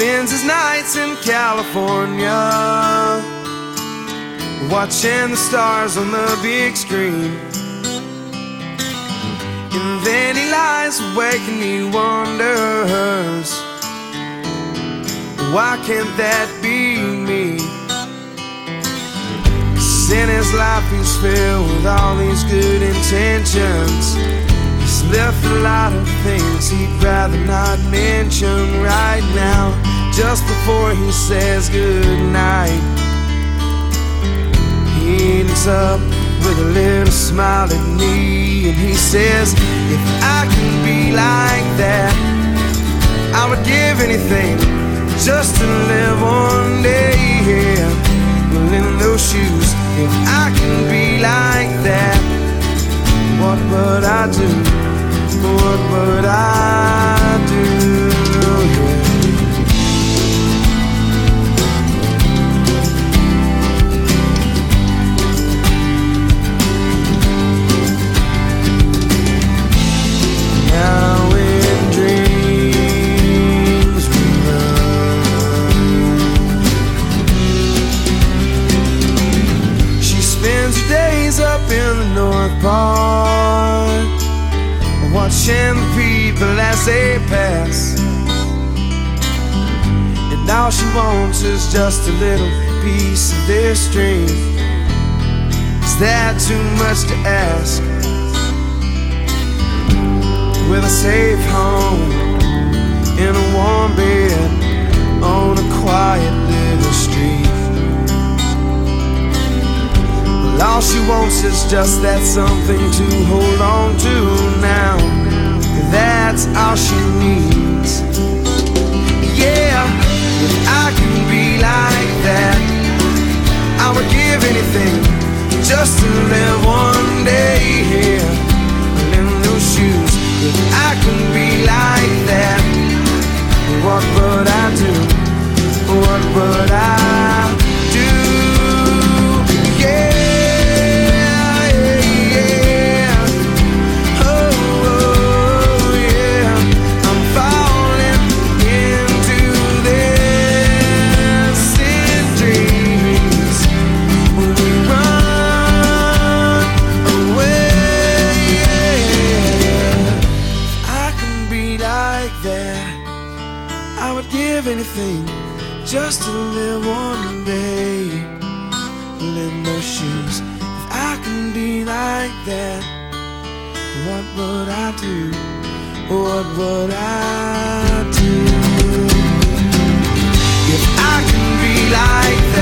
spends his nights in California, watching the stars on the big screen. And then he lies awake and he wonders, why can't that be me? 'Cause in his life he's filled with all these good intentions. He's left a lot of things he'd rather not mention right now, just before he says goodnight. He looks up with a little smile at me and he says, If I can be like that, I would give anything just to live one day here. Well, in those shoes, if I can be like that, watching the people as they pass. And all she wants is just a little piece of this dream. Is that too much to ask? with a safe home in a warm bed on a quiet all she wants is just that something to hold on to now. That's all she needs. Yeah, if I can be like that, I would give anything just to live one day here in those shoes. If I can be like that, what would I do? What would I just to live one day. In those shoes, if I can be like that, what would I do? What would I do? If I can be like that,